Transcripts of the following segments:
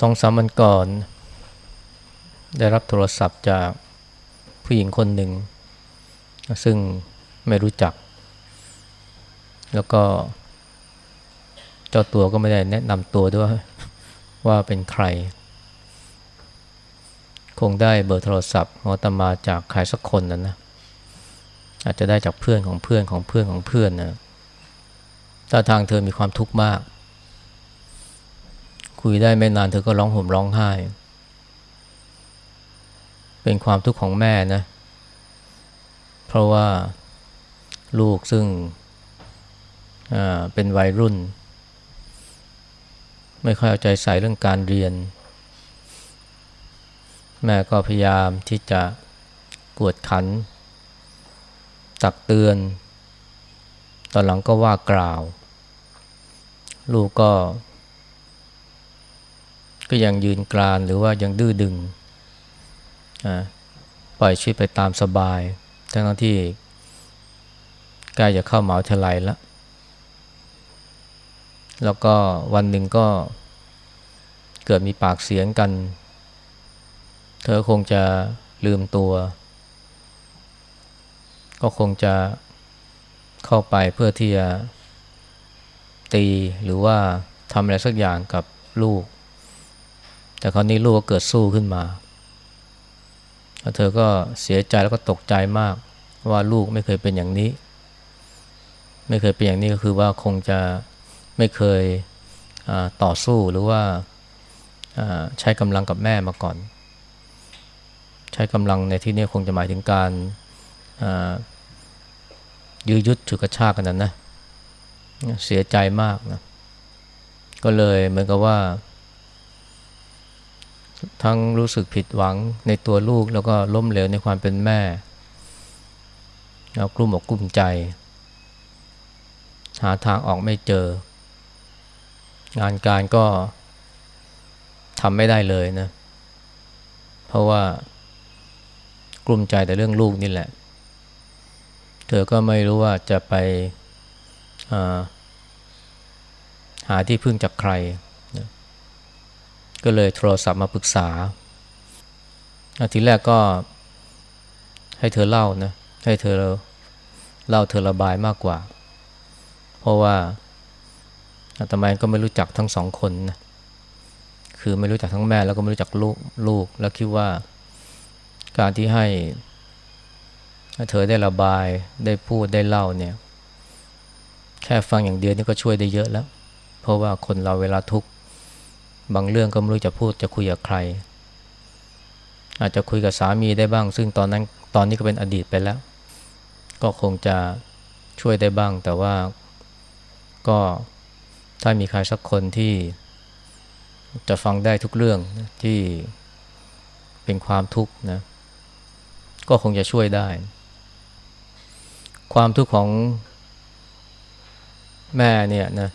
สองสามวันก่อน ได้รับโทรศัพท์จากผู้หญิงคนหนึ่ง ซึ่งไม่รู้จัก แล้วก็ เจ้าตัวก็ไม่ได้แนะนำตัวด้วยว่าเป็นใคร คงได้เบอร์โทรศัพท์ของตมาจากใครสักคนนั้นนะอาจจะได้จากเพื่อนของเพื่อนของเพื่อนของเพื่อนนะถ้าทางเธอมีความทุกข์มาก คุยได้ไม่นานเธอก็ร้องห่มร้องไห้ เป็นความทุกข์ของแม่นะ เพราะว่าลูกซึ่งเป็นวัยรุ่น ไม่ค่อยเอาใจใส่เรื่องการเรียน แม่ก็พยายามที่จะกวดขัน ตักเตือน ตอนหลังก็ว่ากล่าว ลูกก็ ก็ยังยืนกรานหรือว่ายังดื้อดึงปล่อยชีวิตไปตามสบาย ทั้งที่ใกล้จะเข้าหมหาวิทยาลัยแล้ว แล้วก็วันหนึ่งก็เกิดมีปากเสียงกัน เธอคงจะลืมตัว ก็คงจะเข้าไปเพื่อที่จะตีหรือว่าทำอะไรสักอย่างกับลูก แต่คราวนี้ลูกก็เกิดสู้ขึ้นมา เธอก็เสียใจแล้วก็ตกใจมาก ว่าลูกไม่เคยเป็นอย่างนี้ ไม่เคยเป็นอย่างนี้ก็คือว่าคงจะไม่เคยต่อสู้หรือว่าใช้กำลังกับแม่มาก่อน ใช้กำลังในที่นี้คงจะหมายถึงการยื้อยุดฉุดกระชากกันนั้นนะเสียใจมากนะก็เลยเหมือนกับว่า ทั้งรู้สึกผิดหวังในตัวลูกแล้วก็ล้มเหลวในความเป็นแม่แล้วกลุ้มอกกลุ้มใจ หาทางออกไม่เจอ งานการก็ทำไม่ได้เลยนะ เพราะว่ากลุ้มใจแต่เรื่องลูกนี่แหละ เธอก็ไม่รู้ว่าจะไปหาที่พึ่งจากใคร ก็เลยโทรศัพท์มาปรึกษาทีแรกก็ให้เธอเล่านะให้เธอเล่าเธอระบายมากกว่า เพราะว่าอาตมาก็ไม่รู้จักทั้งสองคนนะคือไม่รู้จักทั้งแม่แล้วก็ไม่รู้จักลูกลูก แล้วคิดว่าการที่ให้เธอได้ระบายได้พูดได้เล่าเนี่ย แค่ฟังอย่างเดียวนี่ก็ช่วยได้เยอะแล้ว เพราะว่าคนเราเวลาทุกข์ บางเรื่องก็ไม่รู้จะพูดจะคุยกับใคร อาจจะคุยกับสามีได้บ้าง ซึ่งตอนนั้นตอนนี้ก็เป็นอดีตไปแล้ว ก็คงจะช่วยได้บ้าง แต่ว่าก็ถ้ามีใครสักคนที่จะฟังได้ทุกเรื่องที่เป็นความทุกข์นะก็คงจะช่วยได้ ความทุกข์ของแม่เนี่ยนะ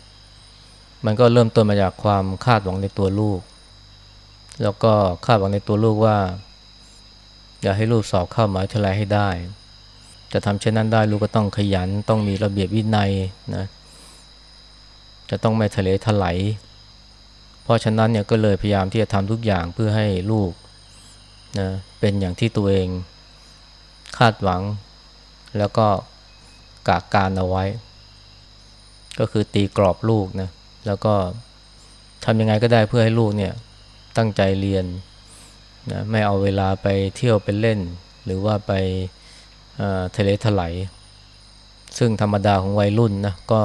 มันก็เริ่มต้นมาจากความคาดหวังในตัวลูก แล้วก็คาดหวังในตัวลูกว่า อยากให้ลูกสอบเข้ามหาวิทยาลัยให้ได้ จะทำเช่นนั้นได้ลูกก็ต้องขยันต้องมีระเบียบวินัยนะจะต้องไม่ทะเลถลายเพราะฉะนั้นเนี่ยก็เลยพยายามที่จะทำทุกอย่างเพื่อให้ลูกนะเป็นอย่างที่ตัวเองคาดหวัง แล้วก็กากการเอาไว้ ก็คือตีกรอบลูกนะ แล้วก็ทำยังไงก็ได้เพื่อให้ลูกเนี่ยตั้งใจเรียนนะไม่เอาเวลาไปเที่ยวไปเล่น หรือว่าไปทะเลถลายซึ่งธรรมดาของวัยรุ่นนะก็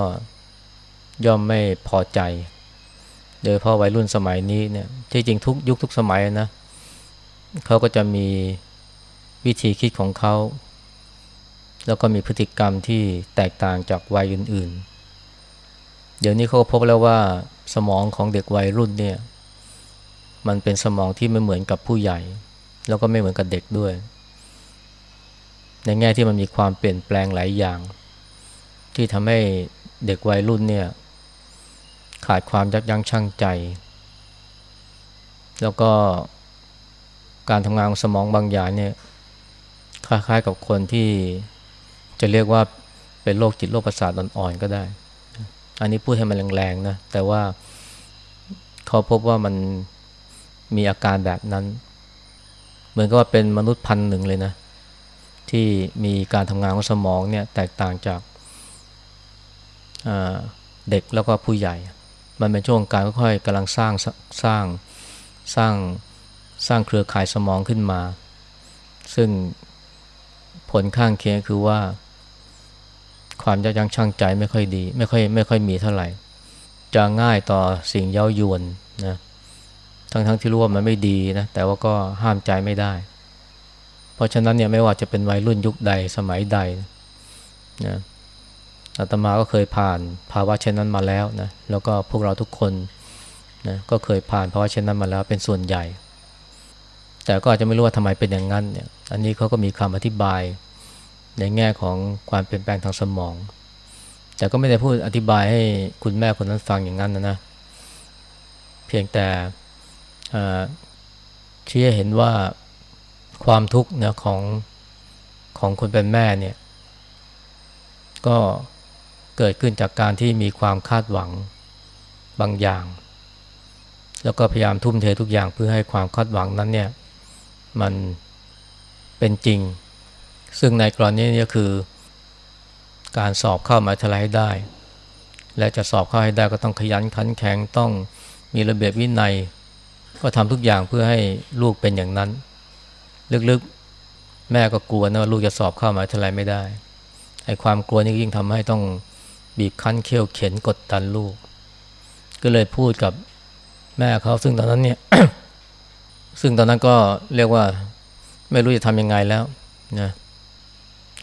ย่อมไม่พอใจ โดยเพราะวัยรุ่นสมัยนี้เนี่ยที่จริงทุกยุคทุกสมัยนะเขาก็จะมีวิธีคิดของเขา แล้วก็มีพฤติกรรมที่แตกต่างจากวัยอื่นๆ เดี๋ยวนี้เขาพบแล้วว่าสมองของเด็กวัยรุ่นเนี่ย มันเป็นสมองที่ไม่เหมือนกับผู้ใหญ่ แล้วก็ไม่เหมือนกับเด็กด้วย ในแง่ที่มันมีความเปลี่ยนแปลงหลายอย่าง ที่ทำให้เด็กวัยรุ่นเนี่ย ขาดความยับยั้งชั่งใจ แล้วก็การทำงานของสมองบางอย่างเนี่ยคล้ายๆกับคนที่จะเรียกว่าเป็นโรคจิตโรคประสาทอ่อนๆก็ได้ อันนี้พูดให้มันแรงๆนะแต่ว่าเขาพบว่ามันมีอาการแบบนั้น เหมือนกับว่าเป็นมนุษย์พันหนึ่งเลยนะ ที่มีการทำงานของสมองเนี่ยแตกต่างจากเด็กแล้วก็ผู้ใหญ่ มันเป็นช่วงการค่อยๆกำลังสร้างสร้างสร้างสร้างเครือข่ายสมองขึ้นมา ซึ่งผลข้างเคียงคือว่า ความยับยั้งชั่งใจไม่ค่อยดี ไม่ค่อยไม่ค่อยมีเท่าไหร่ จะง่ายต่อสิ่งเย้ายวนนะทั้งๆทที่รู้ว่ามันไม่ดีนะแต่ว่าก็ห้ามใจไม่ได้ เพราะฉะนั้นเนี่ยไม่ว่าจะเป็นวัยรุ่นยุคใดสมัยใดนะอาตมาก็เคยผ่านภาวะเช่นนั้นมาแล้วนะแล้วก็พวกเราทุกคนนะก็เคยผ่านภาวะเช่นนั้นมาแล้วเป็นส่วนใหญ่ แต่ก็อาจจะไม่รู้ว่าทำไมเป็นอย่างนั้นเนี่ยอันนี้เขาก็มีคำอธิบาย ในแง่ของความเปลี่ยนแปลงทางสมอง แต่ก็ไม่ได้พูดอธิบายให้คุณแม่คนนั้นฟังอย่างนั้นนะนะ เพียงแต่ชี้ให้เห็นว่าความทุกข์นี่ยของของคนเป็นแม่เนี่ย ก็เกิดขึ้นจากการที่มีความคาดหวังบางอย่าง แล้วก็พยายามทุ่มเททุกอย่างเพื่อให้ความคาดหวังนั้นเนี่ย มันเป็นจริง ซึ่งในกรณีนี้ก็คือการสอบเข้ามาทลายได้ และจะสอบเข้าให้ได้ก็ต้องขยันขันแข็งต้องมีระเบียบวินัย ก็ทำทุกอย่างเพื่อให้ลูกเป็นอย่างนั้น ลึกๆแม่ก็กลัวนะว่าลูกจะสอบเข้ามาทลายไม่ได้ไอ้ความกลัวนี่ยิ่งทำให้ต้องบีบคั้นเคี่ยวเข็นกดดันลูก ก็เลยพูดกับแม่เขาซึ่งตอนนั้นเนี่ยซึ่งตอนนั้นก็เรียกว่าไม่รู้จะทำยังไงแล้วนะ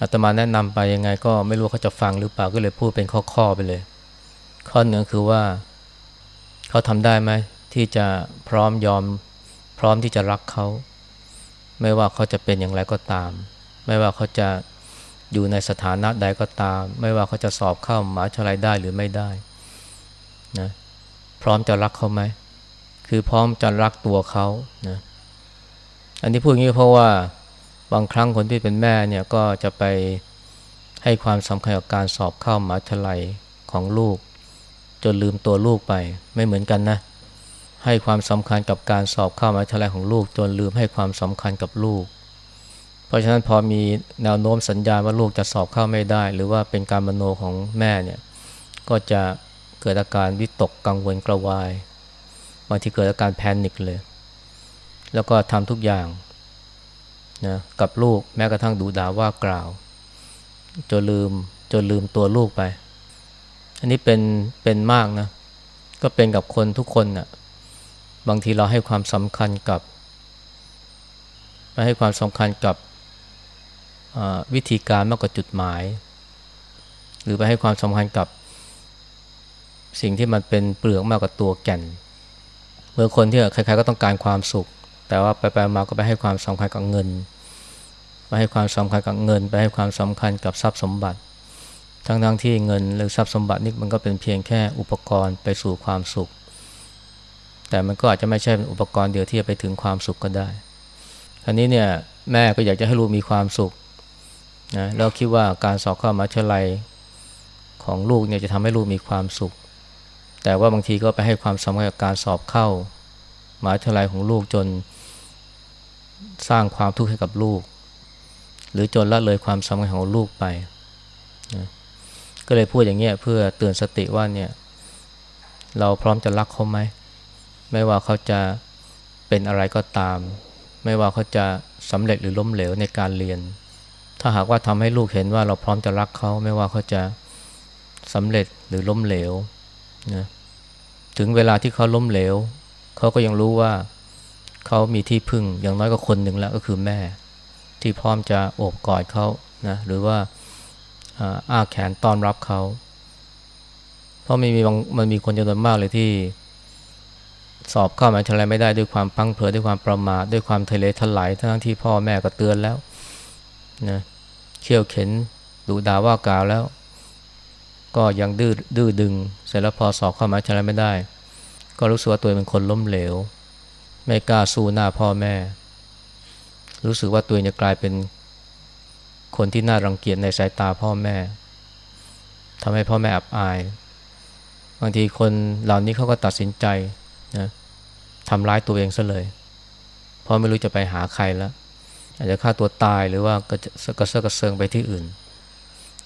อาตมาแนะนำไปยังไงก็ไม่รู้เขาจะฟังหรือเปล่าก็เลยพูดเป็นข้อๆไปเลย ข้อหนึ่งคือว่าเขาทำได้ไหมที่จะพร้อมยอมพร้อมที่จะรักเขา ไม่ว่าเขาจะเป็นอย่างไรก็ตาม ไม่ว่าเขาจะอยู่ในสถานะใดก็ตาม ไม่ว่าเขาจะสอบเข้ามหาวิทยาลัยได้หรือไม่ได้นะพร้อมจะรักเขาไหมคือพร้อมจะรักตัวเขานะอันนี้พูดอย่างนี้เพราะว่า บางครั้งคนที่เป็นแม่เนี่ยก็จะไปให้ความสำคัญกับการสอบเข้ามหาวิทยาลัยของลูก จนลืมตัวลูกไปไม่เหมือนกันนะ ให้ความสำคัญกับการสอบเข้ามหาวิทยาลัยของลูก จนลืมให้ความสำคัญกับลูก เพราะฉะนั้นพอมีแนวโน้มสัญญาณว่าลูกจะสอบเข้าไม่ได้ หรือว่าเป็นการมโนของแม่เนี่ยก็จะเกิดอาการวิตกกังวลกระวายบางทีเกิดอาการแพนิคเลย แล้วก็ทำทุกอย่าง นะกับลูกแม้กระทั่งดูด่าว่ากล่าว จนลืมจนลืมตัวลูกไป อันนี้เป็นเป็นมากนะ ก็เป็นกับคนทุกคนนะ่ะบางทีเราให้ความสำคัญกับให้ความสำคัญกับวิธีการมากกว่าจุดหมาย หรือไปให้ความสำคัญกับสิ่งที่มันเป็นเปลือกมากกว่าตัวแก่นเมื่อคนที่ใครๆก็ต้องการความสุข แต่ว่าไปไปมาก็ไปให้ความสำคัญกับเงินไปให้ความสำคัญกับเงิน ไปให้ความสำคัญกับทรัพย์สมบัติ ทั้งๆทที่เงินหรือทรัพย์สมบัตินี่มันก็เป็นเพียงแค่อุปกรณ์ไปสู่ความสุข แต่มันก็อาจจะไม่ใช่เป็นอุปกรณ์เดียวที่จะไปถึงความสุขก็ได้อันนี้เนี่ยแม่ก็อยากจะให้ลูกมีความสุขนะแล้วคิดว่าการสอบเข้ามหาวิทยาลัยของลูกเนี่ยจะทำให้ลูกมีความสุข แต่ว่าบางทีก็ไปให้ความสำคัญกับการสอบเข้ามหาวิทยาลัยของลูกจน สร้างความทุกข์ให้กับลูก หรือจนละเลยความสำคัญของลูกไปนะก็เลยพูดอย่างเงี้ยเพื่อเตือนสติว่าเนี่ย เราพร้อมจะรักเขาไหมไม่ว่าเขาจะเป็นอะไรก็ตาม ไม่ว่าเขาจะสำเร็จหรือล้มเหลวในการเรียน ถ้าหากว่าทำให้ลูกเห็นว่าเราพร้อมจะรักเขาไม่ว่าเขาจะสำเร็จหรือล้มเหลวนะถึงเวลาที่เขาล้มเหลวเขาก็ยังรู้ว่า เขามีที่พึ่งอย่างน้อยก็คนหนึ่งแล้วก็คือแม่ ที่พร้อมจะโอบกอดเขานะหรือว่าอ้าแขนต้อนรับเขา เพราะมันมีมันมีคนจำนวนมากเลยที่สอบเข้ามหาวิทยาลัยไม่ได้ด้วยความพังเพลอด้วยความประมาทด้วยความทะเลทลายทั้งที่พ่อแม่ก็เตือนแล้วนะเขี่ยวเข็นดูด่าว่ากล่าวแล้ว ก็ยังดื้อดื้อดึง เสร็จแล้วพอสอบเข้ามาชนะไม่ได้ ก็รู้สึกว่าตัวเป็นคนล้มเหลว ไม่กล้าสู้หน้าพ่อแม่ รู้สึกว่าตัวเองจะกลายเป็นคนที่น่ารังเกียจในสายตาพ่อแม่ทำให้พ่อแม่อับอาย บางทีคนเหล่านี้เขาก็ตัดสินใจนะทำร้ายตัวเองซะเลยเพราะไม่รู้จะไปหาใครแล้ว อาจจะฆ่าตัวตายหรือว่าก็จะกระเซาะกระเซิงไปที่อื่น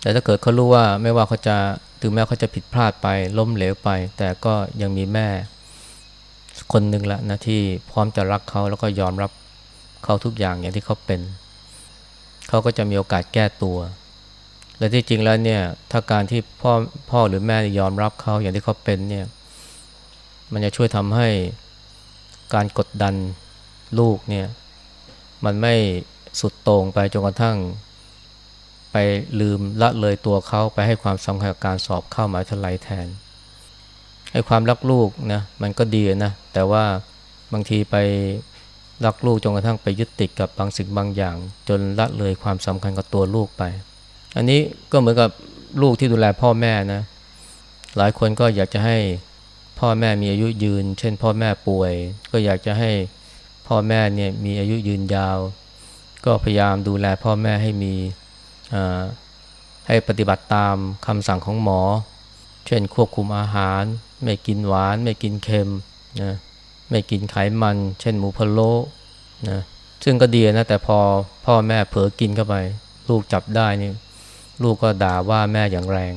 แต่ถ้าเกิดเขารู้ว่าไม่ว่าเขาจะถึงแม้เขาจะผิดพลาดไปล้มเหลวไป แต่ก็ยังมีแม่ คนหนึ่งละนะที่พร้อมจะรักเขาแล้วก็ยอมรับเขาทุกอย่างอย่างที่เขาเป็น เขาก็จะมีโอกาสแก้ตัว และที่จริงแล้วเนี่ยถ้าการที่พ่อพ่อหรือแม่ยอมรับเขาอย่างที่เขาเป็นเนี่ยมันจะช่วยทำให้การกดดันลูกเนี่ยมันไม่สุดโต่งไปจนกระทั่ง ไปลืมละเลยตัวเขาไปให้ความสำคัญกับการสอบเข้ามหาวิทยาลัยแทน ให้ความรักลูกนะมันก็ดีนะแต่ว่าบางทีไปรักลูกจนกระทั่งไปยึดติดกับบางสิ่งบางอย่าง จนละเลยความสำคัญกับตัวลูกไป อันนี้ก็เหมือนกับลูกที่ดูแลพ่อแม่นะ หลายคนก็อยากจะให้พ่อแม่มีอายุยืน เช่น พ่อแม่ป่วย ก็อยากจะให้พ่อแม่เนี่ยมีอายุยืนยาว ก็พยายามดูแลพ่อแม่ให้มีให้ปฏิบัติตามคำสั่งของหมอ เช่นควบคุมอาหาร ไม่กินหวาน ไม่กินเค็มนะไม่กินไขมัน เช่นหมูพะโล้นะซึ่งก็ดีนะแต่พอพ่อแม่เผลอกินเข้าไป ลูกจับได้นี่ลูกก็ด่าว่าแม่อย่างแรง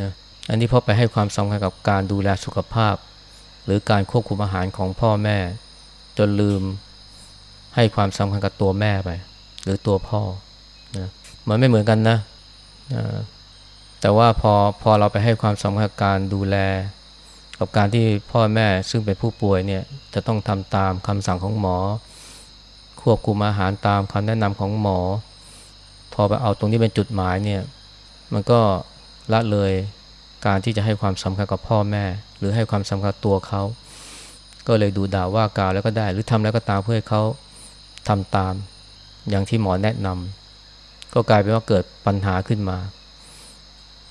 นะอันนี้พราะไปให้ความสำคัญกับการดูแลสุขภาพ หรือการควบคุมอาหารของพ่อแม่ จนลืมให้ความสำคัญกับตัวแม่ไป หรือตัวพ่อนะมันไม่เหมือนกันนะแต่ว่าพอพอเราไปให้ความสำคัญกับการดูแล กับการที่พ่อแม่ซึ่งเป็นผู้ป่วยเนี่ยจะต้องทำตามคำสั่งของหมอ ควบคุมอาหารตามคำแนะนำของหมอ พอไปเอาตรงนี้เป็นจุดหมายเนี่ยมันก็ละเลยการที่จะให้ความสำคัญกับพ่อแม่ หรือให้ความสำคัญตัวเขา ก็เลยดูด่าว่ากล่าวแล้วก็ได้ หรือทำแล้วก็ตามเพื่อให้เขาทำตาม อย่างที่หมอแนะนำก็กลายเป็นว่าเกิดปัญหาขึ้นมา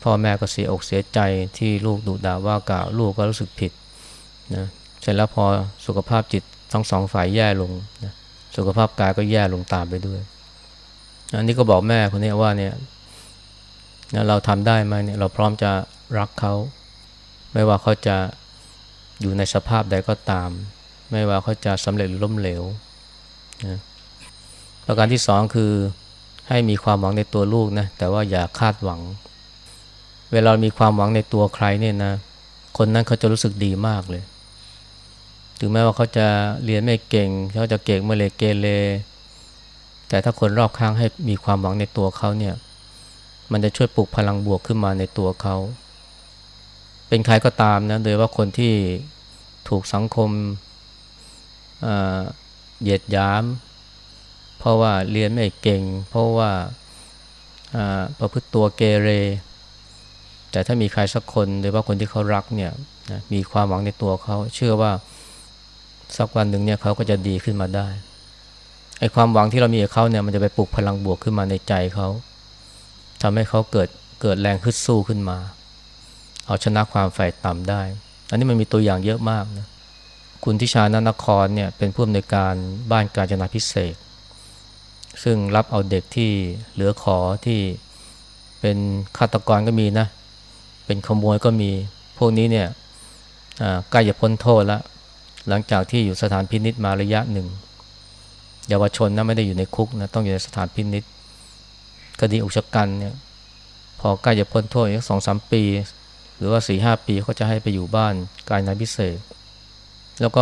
พ่อแม่ก็เสียอกเสียใจที่ลูกดุด่าว่ากล่าวลูกก็รู้สึกผิดนะเสร็จแล้วพอสุขภาพจิตทั้งสองฝ่ายแย่ลงนะสุขภาพกายก็แย่ลงตามไปด้วย อันนี้ก็บอกแม่คนนี้ว่าเนี่ยเราทำได้ไหมเนี่ยเราพร้อมจะรักเขาไม่ว่าเขาจะอยู่ในสภาพใดก็ตาม ไม่ว่าเขาจะสำเร็จหรือล้มเหลวนะประการที่สองคือให้มีความหวังในตัวลูกนะแต่ว่าอย่าคาดหวัง เวลามีความหวังในตัวใครเนี่ยนะ คนนั้นเขาจะรู้สึกดีมากเลย ถึงแม้ว่าเขาจะเรียนไม่เก่ง เขาจะเก่งเมื่อเลเกเรแต่ถ้าคนรอบข้างให้มีความหวังในตัวเขาเนี่ย มันจะช่วยปลุกพลังบวกขึ้นมาในตัวเขา เป็นใครก็ตามนะ โดยว่าคนที่ถูกสังคมเหยียดยาม เพราะว่าเรียนไม่เก่ง เพราะว่าประพฤติตัวเกเร แต่ถ้ามีใครสักคนโดยว่าคนที่เขารักเนี่ยนะมีความหวังในตัวเขาเชื่อว่าสักวันหนึ่งเนี่ยเขาก็จะดีขึ้นมาได้ไอ้ความหวังที่เรามีกับเขาเนี่ยมันจะไปปลุกพลังบวกขึ้นมาในใจเขาทำให้เขาเกิดเกิดแรงฮึดสู้ขึ้นมา เอาชนะความฝ่ายต่ำได้ อันนี้มันมีตัวอย่างเยอะมากนะคุณทิชานนครเนี่ยเป็นผู้อำนวยการบ้านการจนาพิเศษ ซึ่งรับเอาเด็กที่เหลือขอที่เป็นฆาตกรก็มีนะ เป็นขโมยก็มีพวกนี้เนี่ยใกล้จะพ้นโทษแล้วหลังจากที่อยู่สถานพินิษมาระยะหนึ่งเยาวชนนะไม่ได้อยู่ในคุกนะต้องอยู่ในสถานพินิษคดีอุกชะกันเนี่ยพอใกล้จะพ้นโทษอีกสองสามปี หรือว่าสี่ห้าปีเขาจะให้ไปอยู่บ้านกายนายพิเศษ แล้วก็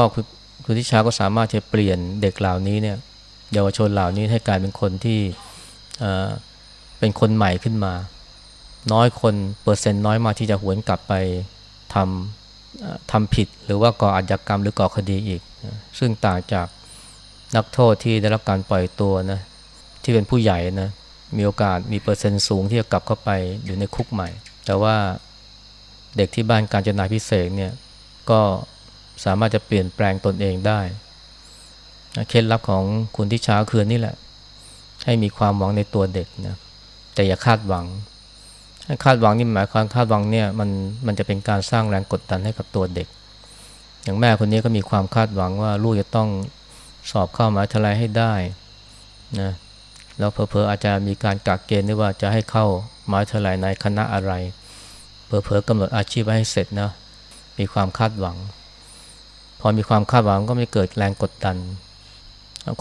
คุณทิชาก็สามารถจะเปลี่ยนเด็กเหล่านี้เนี่ยเยาวชนเหล่านี้ให้กลายเป็นคนที่เป็นคนใหม่ขึ้นมา น้อยคนเปอร์เซ็นต์น้อยมากที่จะหวนกลับไปทำทำผิด หรือว่าก่ออาชญากรรมหรือก่อคดีอีก ซึ่งต่างจากนักโทษที่ได้รับการปล่อยตัวนะที่เป็นผู้ใหญ่นะมีโอกาสมีเปอร์เซ็นต์สูงที่จะกลับเข้าไปอยู่ในคุกใหม่ แต่ว่าเด็กที่บ้านการจนาพิเศษเนี่ยก็สามารถจะเปลี่ยนแปลงตนเองได้เคล็ดลับของคุณที่ช้าคืนนี่แหละ ให้มีความหวังในตัวเด็กนะแต่อย่าคาดหวัง คาดหวังนี่หมายความคาดหวังเนี่ยมันมันจะเป็นการสร้างแรงกดดันให้กับตัวเด็ก อย่างแม่คนนี้ก็มีความคาดหวังว่าลูกจะต้องสอบเข้ามหาวิทยาลัยให้ได้นะแล้วเพอๆอาจจะมีการกักเกณฑ์ด้วยว่าจะให้เข้ามหาเท่าไหร่ในคณะอะไรเพอๆกำหนดอาชีพให้เสร็จนะมีความคาดหวัง พอมีความคาดหวังก็ไม่เกิดแรงกดดัน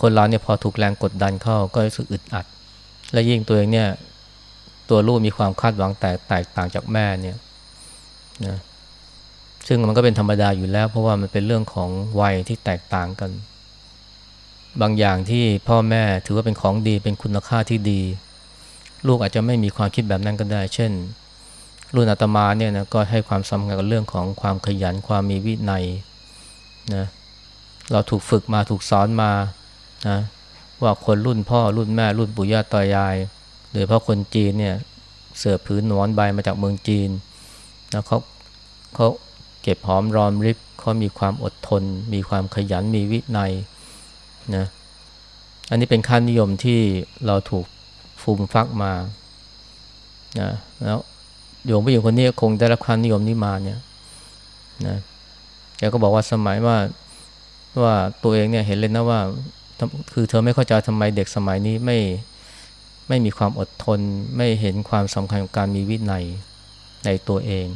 คนเราเนี่ยพอถูกแรงกดดันเข้าก็รู้สึกอึดอัด และยิ่งตัวเองเนี่ย ตัวลูกมีความคาดหวังแตกแตกต่างจากแม่เนี่ยนะซึ่งมันก็เป็นธรรมดาอยู่แล้ว เพราะว่ามันเป็นเรื่องของวัยที่แตกต่างกัน บางอย่างที่พ่อแม่ถือว่าเป็นของดีเป็นคุณค่าที่ดี ลูกอาจจะไม่มีความคิดแบบนั้นก็ได้ เช่น รุ่นอาตมาเนี่ยนะก็ให้ความสำคัญกับเรื่องของความขยันความมีวินัยนะเราถูกฝึกมาถูกสอนมานะว่าคนรุ่นพ่อรุ่นแม่รุ่นปู่ย่าตายาย ดยเพราะคนจีนเนี่ยเสือผืนหนอนใบมาจากเมืองจีนนะเขาเขาเก็บหอมรอมริบเขามีความอดทน มีความขยันมีวินัยนะอันนี้เป็นค่านิยมที่เราถูกฟูมฟักมานะแล้วโยมผู้หญิงคนนี้คงได้รับค่านิยมนี้มาเนี่ยนะแกก็บอกว่าสมัยว่าว่าตัวเองเนี่ยเห็นเลยนะว่า คือเธอไม่เข้าใจทำไมเด็กสมัยนี้ไม่ ไม่มีความอดทน ไม่เห็นความสำคัญของการมีวินัยในตัวเอง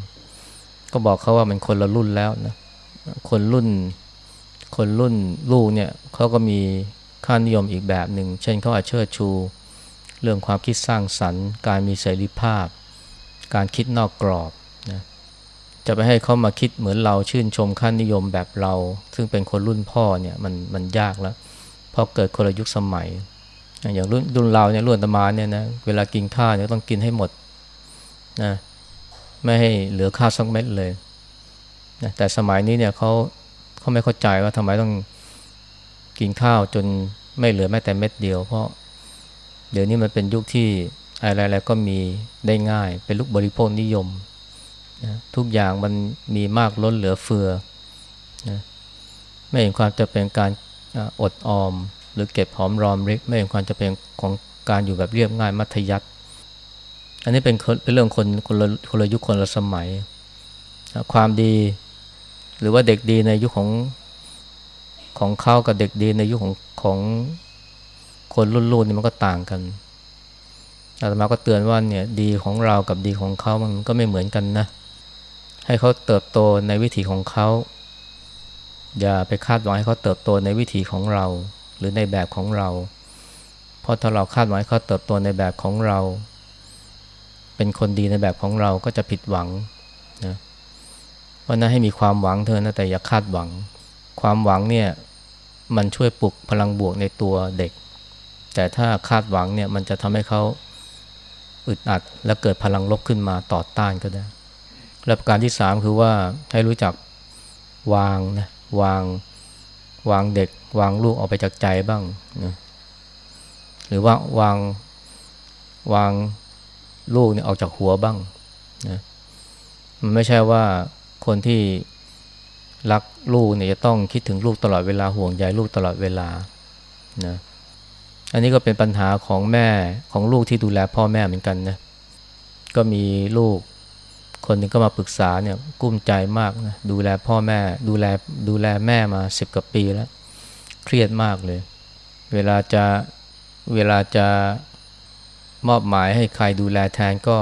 ก็บอกเขาว่ามันคนละรุ่นแล้วนะคนรุ่น คนรุ่นลูกเนี่ยเขาก็มีค่านิยมอีกแบบหนึ่ง เช่นเขาอาจเชิดชู เรื่องความคิดสร้างสรรค์ การมีเสรีภาพ การคิดนอกกรอบนะจะไปให้เขามาคิดเหมือนเราชื่นชมค่านิยมแบบเรา ซึ่งเป็นคนรุ่นพ่อเนี่ยมันมันยากแล้วเพราะเกิดคนละยุคสมัย อย่างรุ่นรุ่นเราเนี่ยรุ่นตมาเนี่ยนะเวลากินข้าวเนี่ยต้องกินให้หมดนะไม่ให้เหลือข้าวสักเม็ดเลยนะแต่สมัยนี้เนี่ยเขาเขาไม่เข้าใจว่าทำไมต้องกินข้าวจนไม่เหลือแม้แต่เม็ดเดียว เพราะเดี๋ยวนี้มันเป็นยุคที่อะไรๆก็มีได้ง่าย เป็นลูกบริโภคนิยมนะทุกอย่างมันมีมากล้นเหลือเฟือนะไม่เห็นความจะเป็นการอดออม หรือเก็บหอมรอมริกไม่เห็นความจะเป็นของการอยู่แบบเรียบง่ายมัธยัติอันนี้เป็นเป็นเรื่องคนคนละคนละยุคคนละสมัย ความดี หรือว่าเด็กดีในยุคของของเขากับเด็กดีในยุคของของคนรุ่นรุ่นนี่มันก็ต่างกันอาตมาก็เตือนว่าเนี่ยดีของเรากับดีของเขามันก็ไม่เหมือนกันนะ ให้เขาเติบโตในวิถีของเขา อย่าไปคาดหวังให้เขาเติบโตในวิถีของเรา หรือในแบบของเรา เพราะถ้าเราคาดหวังเขาเติบโตในแบบของเรา เป็นคนดีในแบบของเราก็จะผิดหวังนะเพราะนั้นให้มีความหวังเธอนะแต่อย่าคาดหวัง ความหวังเนี่ยมันช่วยปลุกพลังบวกในตัวเด็ก แต่ถ้าคาดหวังเนี่ยมันจะทำให้เขาอึดอัด และเกิดพลังลบขึ้นมาต่อต้านก็ได้และประการที่สามคือว่าให้รู้จักวางนะวางวาง วางเด็ก วางลูกออกไปจากใจบ้างนะหรือว่าวางวางลูกเนี่ยออกจากหัวบ้างนะมันไม่ใช่ว่าคนที่รักลูกเนี่ยจะต้องคิดถึงลูกตลอดเวลาห่วงใยลูกตลอดเวลานะอันนี้ก็เป็นปัญหาของแม่ของลูกที่ดูแลพ่อแม่เหมือนกันนะก็มีลูก คนหนึ่งก็มาปรึกษาเนี่ยกุ้มใจมากนะดูแลพ่อแม่ดูแลดูแลแม่มาสิบกว่าปีแล้ว เครียดมากเลย เวลาจะเวลาจะมอบหมายให้ใครดูแลแทนก็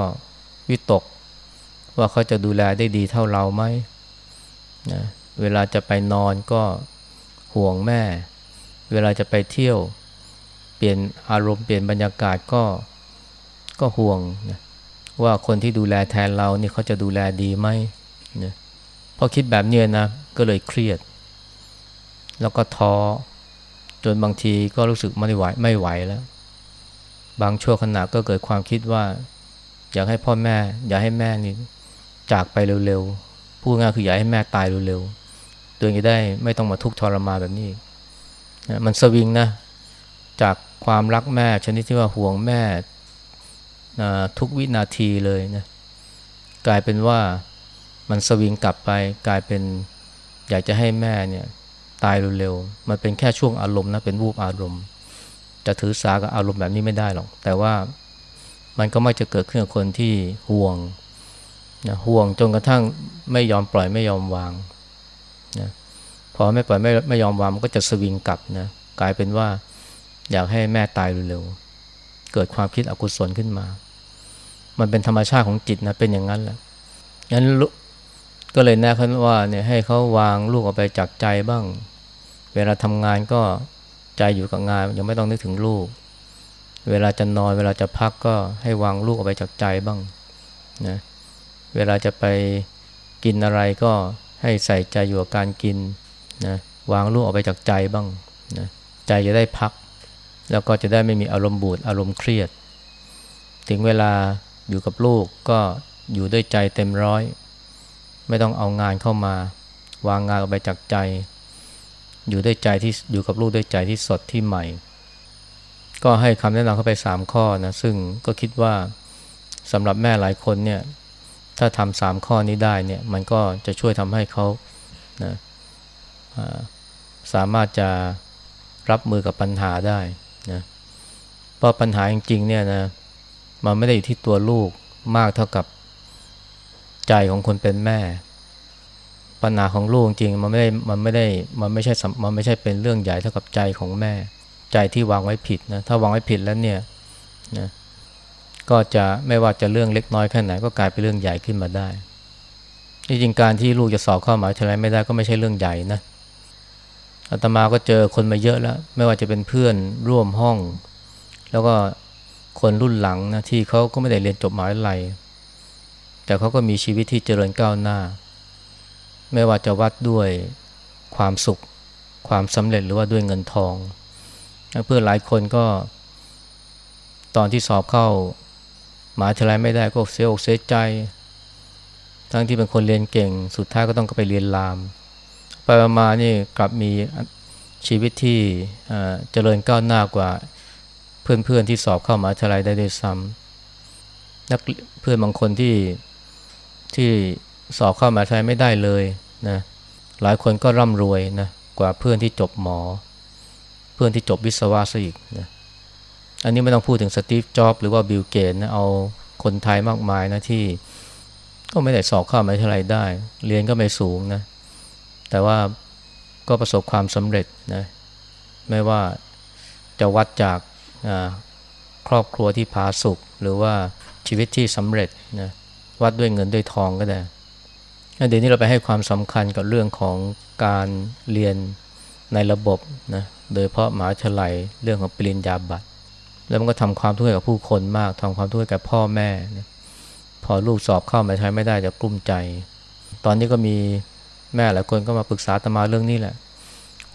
วิตก ว่าเขาจะดูแลได้ดีเท่าเราไหมนะเวลาจะไปนอนก็ห่วงแม่ เวลาจะไปเที่ยว เปลี่ยนอารมณ์เปลี่ยนบรรยากาศก็ก็ห่วงนะ ว่าคนที่ดูแลแทนเรานี่เขาจะดูแลดีไหมนะพอคิดแบบนี้นะก็เลยเครียด แล้วก็ท้อจนบางทีก็รู้สึกไม่ไหวไม่ไหวแล้ว บางช่วงขณะก็เกิดความคิดว่า อยากให้พ่อแม่ อยากให้แม่นี่จากไปเร็วๆพูดง่ายคืออยากให้แม่ตายเร็วๆตัวเองจะได้ไม่ต้องมาทุกข์ทรมานแบบนี้นะมันสวิงนะจากความรักแม่ชนิดที่ว่าห่วงแม่ ทุกวินาทีเลยนะกลายเป็นว่ามันสวิงกลับไปกลายเป็นอยากจะให้แม่เนี่ยตายเร็วๆมันเป็นแค่ช่วงอารมณ์นะเป็นวูบอารมณ์ จะถือสากับอารมณ์แบบนี้ไม่ได้หรอก แต่ว่ามันก็ไม่จะเกิดขึ้นกับคนที่ห่วงนะห่วงจนกระทั่งไม่ยอมปล่อยไม่ยอมวางนะพอไม่ปล่อยไม่ไม่ยอมวางมันก็จะสวิงกลับนะกลายเป็นว่าอยากให้แม่ตายเร็วๆเกิดความคิดอกุศลขึ้นมา มันเป็นธรรมชาติของจิตนะเป็นอย่างนั้นแหละงั้นก็เลยแนะนำว่าเนี่ยให้เขาวางลูกออกไปจากใจบ้าง เวลาทำงานก็ใจอยู่กับงานยังไม่ต้องนึกถึงลูก เวลาจะนอนเวลาจะพักก็ให้วางลูกออกไปจากใจบ้างนะเวลาจะไปกินอะไรก็ให้ใส่ใจอยู่กับการกินนะวางลูกออกไปจากใจบ้างนะใจจะได้พัก แล้วก็จะได้ไม่มีอารมณ์บูดอารมณ์เครียด ถึงเวลา อยู่กับลูกก็อยู่ด้วยใจเต็มร้อย ไม่ต้องเอางานเข้ามา วางงานออกไปจากใจ อยู่ด้วยใจที่อยู่กับลูกด้วยใจที่สดที่ใหม่ ก็ให้คำแนะนำเข้าไปสามข้อนะซึ่งก็คิดว่าสำหรับแม่หลายคนเนี่ยถ้าทำสามข้อนี้ได้เนี่ยมันก็จะช่วยทำให้เขานะสามารถจะรับมือกับปัญหาได้นะเพราะปัญหาจริงๆเนี่ยนะ มันไม่ได้อยู่ที่ตัวลูกมากเท่ากับใจของคนเป็นแม่ ปัญหาของลูกจริงมันไม่ได้มันไม่ได้มันไม่ใช่มันไม่ใช่เป็นเรื่องใหญ่เท่ากับใจของแม่ ใจที่วางไว้ผิดนะถ้าวางไว้ผิดแล้วเนี่ยนะก็จะไม่ว่าจะเรื่องเล็กน้อยแค่ไหนก็กลายเป็นเรื่องใหญ่ขึ้นมาได้จริงการที่ลูกจะสอบเข้ามหาวิทยาลัยไม่ได้ก็ไม่ใช่เรื่องใหญ่นะอาตมาก็เจอคนมาเยอะแล้ว ไม่ว่าจะเป็นเพื่อนร่วมห้อง แล้วก็ คนรุ่นหลังนะที่เขาก็ไม่ได้เรียนจบมหาวิทยาลัย แต่เขาก็มีชีวิตที่เจริญก้าวหน้า ไม่ว่าจะวัดด้วยความสุข ความสำเร็จหรือว่าด้วยเงินทอง เพื่อนหลายคนก็ ตอนที่สอบเข้ามหาวิทยาลัยไม่ได้ก็เสียอกเสียใจ ทั้งที่เป็นคนเรียนเก่ง สุดท้ายก็ต้องไปเรียนราม ไปมานี่กลับมีชีวิตที่เจริญก้าวหน้ากว่า เพื่อนๆที่สอบเข้ามหาวิทยาลัยได้ด้วยซ้ำนักเพื่อนบางคนที่ที่สอบเข้ามหาวิทยาลัยไม่ได้เลยนะหลายคนก็ร่ำรวยนะกว่าเพื่อนที่จบหมอ เพื่อนที่จบวิศวะซะอีกนะอันนี้ไม่ต้องพูดถึงสตีฟจ็อบหรือว่าบิลเกตนะเอาคนไทยมากมายนะที่ก็ไม่ได้สอบเข้ามหาวิทยาลัยได้ เรียนก็ไม่สูงนะแต่ว่าก็ประสบความสำเร็จนะไม่ว่าจะวัดจาก ครอบครัวที่ผาสุกหรือว่าชีวิตที่สำเร็จนะวัดด้วยเงินด้วยทองก็ได้เดี๋ยวนี้เราไปให้ความสำคัญกับเรื่องของการเรียนในระบบนะโดยเพราะมหาวิทยาลัยเรื่องของปริญญาบัตรแล้วมันก็ทำความทุกข์กับผู้คนมากทำความทุกข์กับพ่อแม่นะพอลูกสอบเข้ามาใช้ไม่ได้จะกลุ้มใจ ตอนนี้ก็มีแม่หลายคนก็มาปรึกษาตมาเรื่องนี้แหละ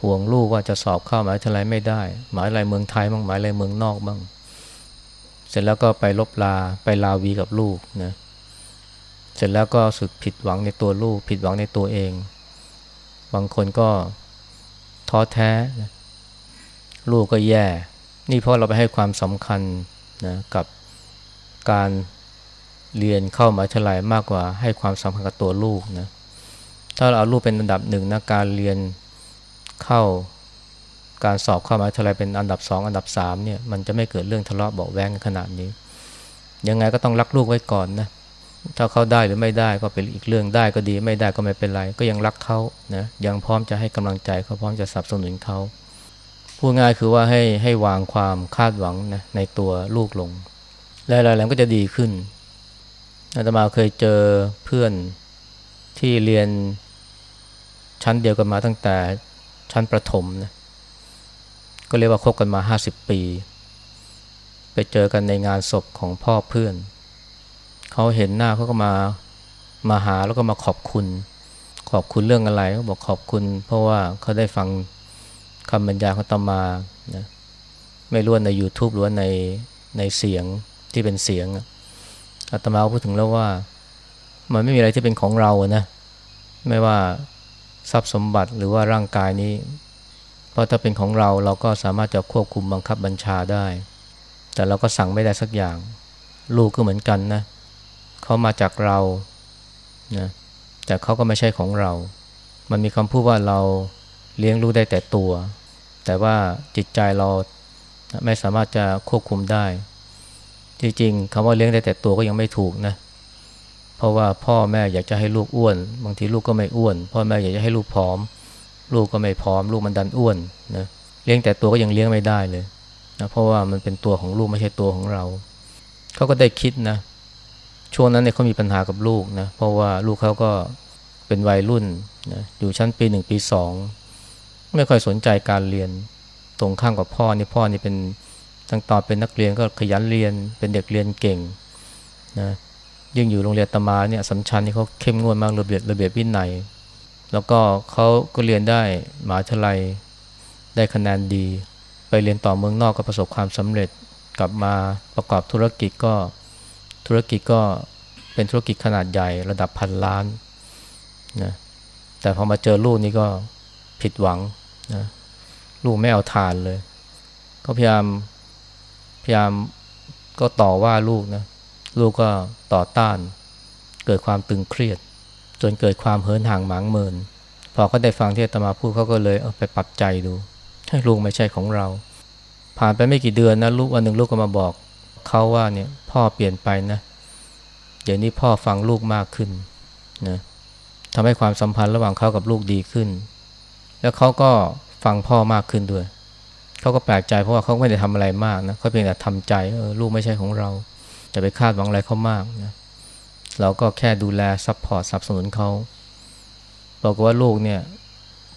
ห่วงลูกว่าจะสอบเข้ามหาวิทยาลัยไม่ได้ หมายอะไรเมืองไทยบ้างหมายอะไรเมืองนอกบ้าง เสร็จแล้วก็ไปลบลาไปลาวีกับลูกนะเสร็จแล้วก็สึกผิดหวังในตัวลูก ผิดหวังในตัวเอง บางคนก็ท้อแท้นะลูกก็แย่ นี่เพราะเราไปให้ความสำคัญนะกับการเรียนเข้ามหาเฉลายมากกว่าให้ความสำคัญกับตัวลูกนะถ้าเราเอาลูกเป็นอันดับหนึ่งนะการเรียน เข้าการสอบเข้ามาเฉลายเป็นอันดับสองอันดับสามเนี่ยมันจะไม่เกิดเรื่องทะเลาะเบาแวงขนาดนี้ ยังไงก็ต้องรักลูกไว้ก่อนนะถ้าเขาได้หรือไม่ได้ก็เป็นอีกเรื่องได้ก็ดี ไม่ได้ก็ไม่เป็นไร ก็ยังรักเขานะยังพร้อมจะให้กำลังใจเขาพร้อมจะสนับสนุนเขาพูดง่ายคือว่าให้ให้วางความคาดหวังนะในตัวลูกลงแล้วอะไรๆก็จะดีขึ้นอาตมาเคยเจอเพื่อนที่เรียนชั้นเดียวกันมาตั้งแต่ ชั้นประถมนะก็เรียกว่าคบกันมาห้าสิบปี ไปเจอกันในงานศพของพ่อเพื่อน เขาเห็นหน้าเขาก็มามาหาแล้วก็มาขอบคุณ ขอบคุณเรื่องอะไรเขาบอกขอบคุณ เพราะว่าเขาได้ฟังคำบรรยายของตมานะไม่รู้ใน YouTube หรือว่าในในเสียงที่เป็นเสียงอาตมาพูดถึงแล้วว่า มันไม่มีอะไรที่เป็นของเรานะไม่ว่า ทรัพย์สมบัติหรือว่าร่างกายนี้ เพราะถ้าเป็นของเราเราก็สามารถจะควบคุมบังคับบัญชาได้ แต่เราก็สั่งไม่ได้สักอย่าง ลูกก็เหมือนกันนะเขามาจากเรานะแต่เขาก็ไม่ใช่ของเรา มันมีคำพูดว่าเราเลี้ยงลูกได้แต่ตัว แต่ว่าจิตใจเราไม่สามารถจะควบคุมได้ จริงๆคำว่าเลี้ยงได้แต่ตัวก็ยังไม่ถูกนะเราะว่าพ่อแม่อยากจะให้ลูกอ้วน บางทีลูกก็ไม่อ้วน พ่อแม่อยากจะให้ลูกผอม ลูกก็ไม่ผอม ลูกมันดันอ้วนนะเลี้ยงแต่ตัวก็ยังเลี้ยงไม่ได้เลยนะเพราะว่ามันเป็นตัวของลูกไม่ใช่ตัวของเราเขาก็ได้คิดนะช่วงนั้นเนี่ยเขามีปัญหากับลูกนะเพราะว่าลูกเขาก็เป็นวัยรุ่นนะอยู่ชั้นปีหนึ่งปีสองไม่ค่อยสนใจการเรียนตรงข้ามกับพ่อนี่พ่อนี่เป็นตั้งตอนเป็นนักเรียนก็ขยันเรียนเป็นเด็กเรียนเก่งนะ ยิ่งอยู่โรงเรียนตมาเนี่ยสัมชันนี่เขาเข้มงวดมากระเบียบระเบียบวินัยแล้วก็เขาก็เรียนได้มหาวิทยาลัยได้คะแนนดี ไปเรียนต่อเมืองนอกก็ประสบความสำเร็จกลับมาประกอบธุรกิจก็ธุรกิจก็เป็นธุรกิจขนาดใหญ่ระดับพันล้านนะแต่พอมาเจอลูกนี่ก็ผิดหวังนะลูกไม่เอาทานเลย ก็พยายามพยายามก็ต่อว่าลูกนะ ลูกก็ต่อต้าน เกิดความตึงเครียด จนเกิดความเหินห่างหมางเมิน พอเขาได้ฟังที่อาตมาพูดเขาก็เลยเอาไปปรับใจดู ให้ลูกไม่ใช่ของเรา ผ่านไปไม่กี่เดือนนะลูกวันหนึ่งลูกก็มาบอกเขาว่าเนี่ยพ่อเปลี่ยนไปนะ เดี๋ยวนี้พ่อฟังลูกมากขึ้นนะทำให้ความสัมพันธ์ระหว่างเขากับลูกดีขึ้น แล้วเขาก็ฟังพ่อมากขึ้นด้วย เขาก็แปลกใจเพราะว่าเขาไม่ได้ทำอะไรมากนะเขาเพียงแต่ทำใจเออลูกไม่ใช่ของเรา จะไปคาดหวังอะไรเขามากนะเราก็แค่ดูแล support สนับสนุนเขาบอกว่าลูกเนี่ย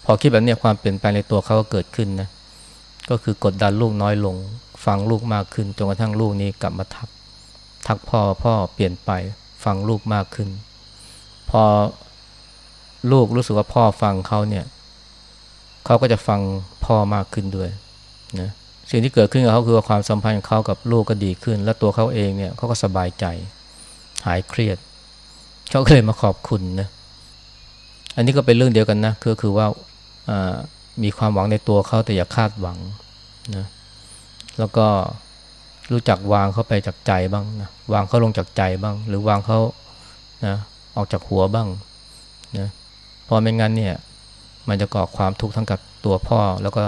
พอคิดแบบนี้ความเปลี่ยนแปลงในตัวเขาก็เกิดขึ้นนะก็คือกดดันลูกน้อยลง ฟังลูกมากขึ้นจนกระทั่งลูกนี้กลับมาทัก ทักพ่อพ่อเปลี่ยนไป ฟังลูกมากขึ้น พอลูกรู้สึกว่าพ่อฟังเขาเนี่ยเขาก็จะฟังพ่อมากขึ้นด้วยนะ สิ่งที่เกิดขึ้นกับเขาคือความสัมพันธ์ของเขากับลูกก็ดีขึ้น และตัวเขาเองเนี่ยเขาก็สบายใจ หายเครียดเขาก็เลยมาขอบคุณนะอันนี้ก็เป็นเรื่องเดียวกันนะคือคือว่ามีความหวังในตัวเขาแต่อย่าคาดหวังนะแล้วก็รู้จักวางเขาไปจากใจบ้างนะวางเขาลงจากใจบ้าง หรือวางเขานะออกจากหัวบ้างนะพอไม่งั้นเนี่ยมันจะก่อความทุกข์ทั้งกับตัวพ่อแล้วก็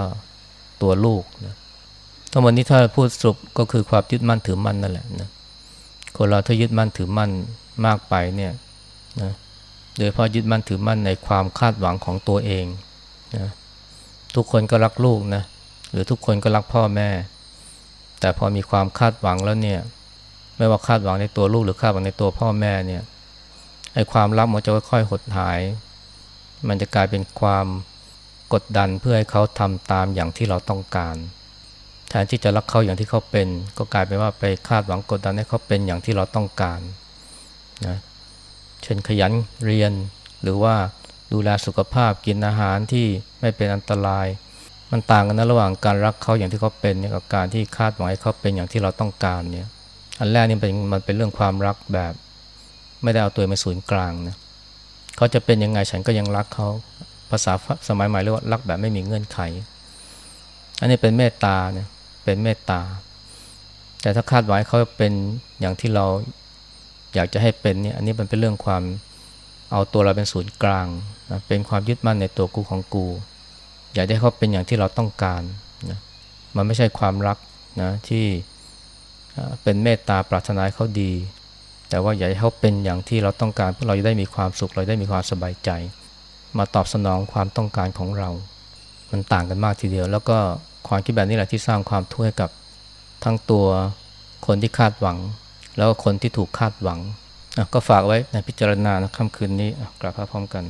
ตัวลูกนะ ทั้งหมดนี้ถ้าพูดสรุปก็คือความยึดมั่นถือมั่นนั่นแหละนะคนเราถ้ายึดมั่นถือมั่นมากไปเนี่ยนะโดยเพราะยึดมั่นถือมั่นในความคาดหวังของตัวเองนะทุกคนก็รักลูกนะหรือทุกคนก็รักพ่อแม่ แต่พอมีความคาดหวังแล้วเนี่ย ไม่ว่าคาดหวังในตัวลูกหรือคาดหวังในตัวพ่อแม่เนี่ยไอ้ความรักมันจะค่อยๆหดหาย มันจะกลายเป็นความกดดันเพื่อให้เขาทำตามอย่างที่เราต้องการ แทนที่จะรักเขาอย่างที่เขาเป็น ก็กลายเป็นว่าไปคาดหวังกดดันให้เขาเป็นอย่างที่เราต้องการนะเช่นขยันเรียน หรือว่าดูแลสุขภาพกินอาหารที่ไม่เป็นอันตราย มันต่างกันนะระหว่างการรักเขาอย่างที่เขาเป็นกับการที่คาดหวังให้เขาเป็นอย่างที่เราต้องการเนี่ยอันแรกนี่เป็นมันเป็นเรื่องความรักแบบ ไม่ได้เอาตัวมาศูนย์กลางนะเขาจะเป็นยังไงฉันก็ยังรักเขาภาษาสมัยใหม่เรียกว่ารักแบบไม่มีเงื่อนไข อันนี้เป็นเมตตาเนี่ย เป็นเมตตา แต่ถ้าคาดหวังเขาเป็นอย่างที่เราอยากจะให้เป็นเนี่ยอันนี้มันเป็นเรื่องความเอาตัวเราเป็นศูนย์กลางนะเป็นความยึดมั่นในตัวกูของกู อยากให้เขาเป็นอย่างที่เราต้องการนะมันไม่ใช่ความรักนะที่เป็นเมตตาปรารถนาเขาดี แต่ว่าอยากให้เขาเป็นอย่างที่เราต้องการเพื่อเราจะได้มีความสุขเราได้มีความสบายใจ มาตอบสนองความต้องการของเรา มันต่างกันมากทีเดียว แล้วก็ ความคิดแบบนี้แหละที่สร้างความทุกข์ให้กับทั้งตัวคนที่คาดหวัง แล้วก็คนที่ถูกคาดหวังก็ฝากไว้ในพิจารณานะค่ำคืนนี้กลับพร้อมกัน